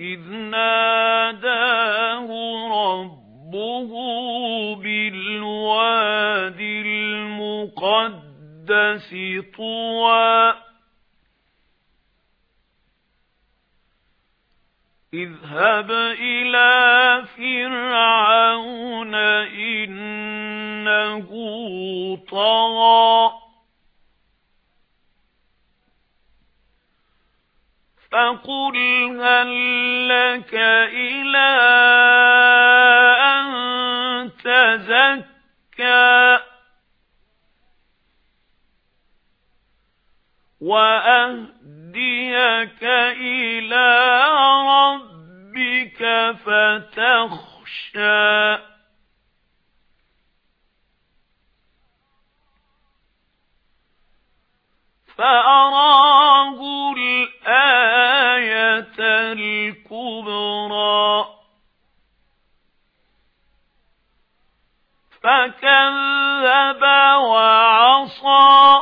إِذْ نَادَاهُ رَبُّهُ بِالْوَادِ الْمُقَدَّسِ طُوًى اذهب إلى فرعون إنه طغى فقل هل لك إلى أن تزكى وأهديك إلى فتخشى. فأراه فكذب وعصى.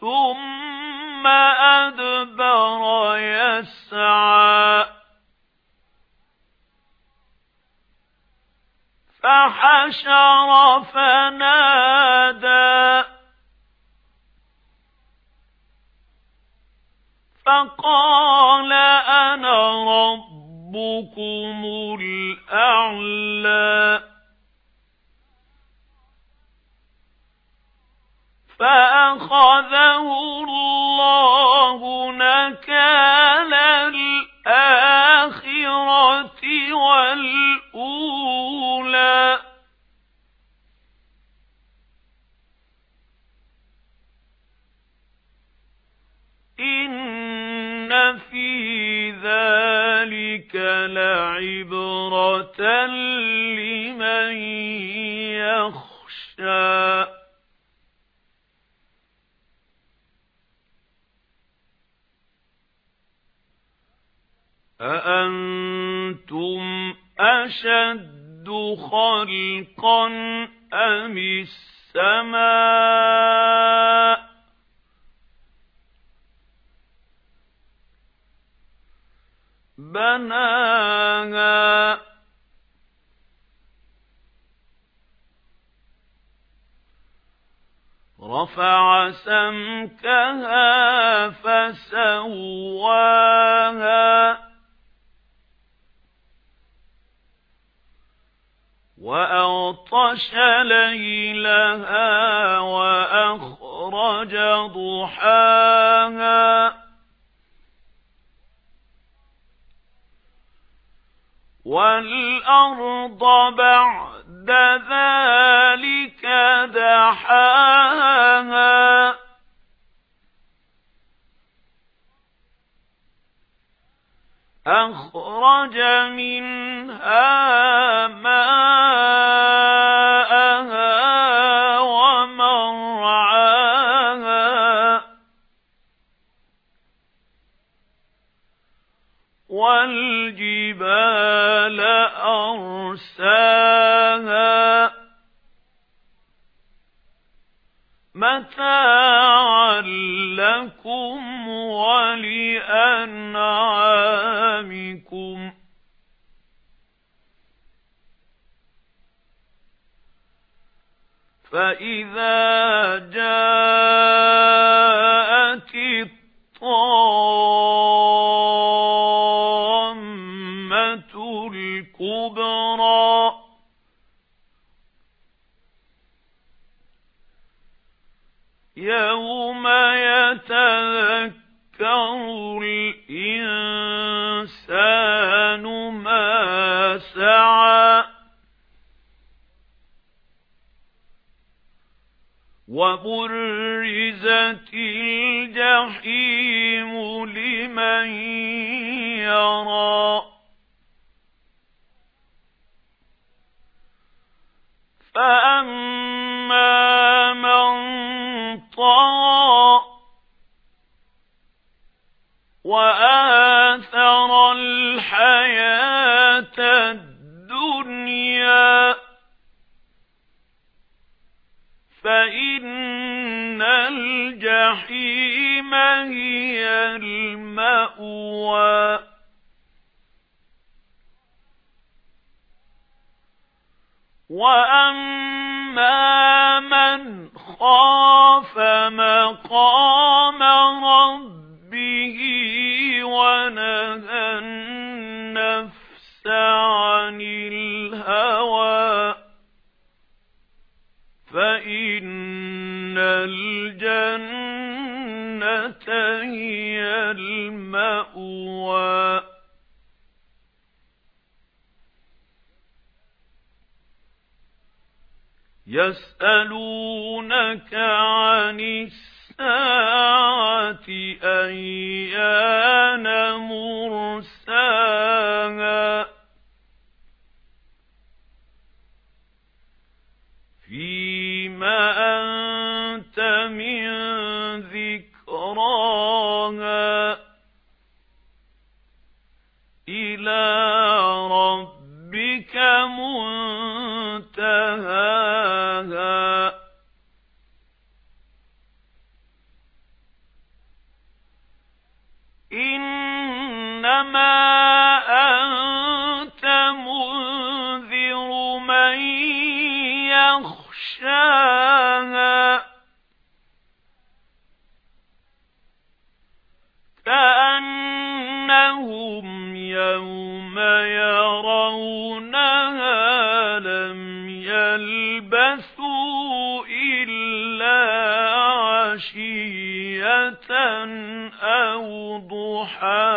ثم أدبر يسعى. فحشر فنادى. فقال أنا ربكم الأعلى. فأخذه الله نكال الآخرة والأولى. إن في ذلك لعبرة لمن يخشى. أأنتم أشد خلقا أم السماء؟ بناها. رفع سمكها فسواها. وَأَغْطَشَ لَيْلَهَا وَأَخْرَجَ ضُحَاهَا. وَالْأَرْضَ بَعْدَ ذَلِكَ دَحَاهَا أَخْرَجَ مِنْهَا مَاءَهَا مَتَاعًا لَكُمْ وَلِأَنْعَامِكُمْ. فَإِذَا جَاءَتِ الطَّامَّةُ الْكُبْرَى يَوْمَ يَتَذَكَّرُ الْإِنسَانُ مَا سَعَى وَبُرِّزَتِ الْجَحِيمُ لِمَن يَرَى فَأَمَّا فَإِنَّ الْجَحِيمَ هي المأوى. وَأَمَّا مَنْ خَافَ مَقَامَ رَبِّهِ يَسْأَلُونَكَ عَنِ السَّاعَةِ أَيَّانَ مُرْسَاهَا؟ فِيمَ أَنْتَ مِنْ ذِكْرَاهَا إِنَّمَا أَنْتَ مُنْذِرُ مَنْ يَخْشَاهَا. كَأَنَّهُمْ يَوْمَ يَرَوْنَهَا لَمْ يَلْبَثُوا إِلَّا عَشِيَّةً أَوْ ضُحَاهَا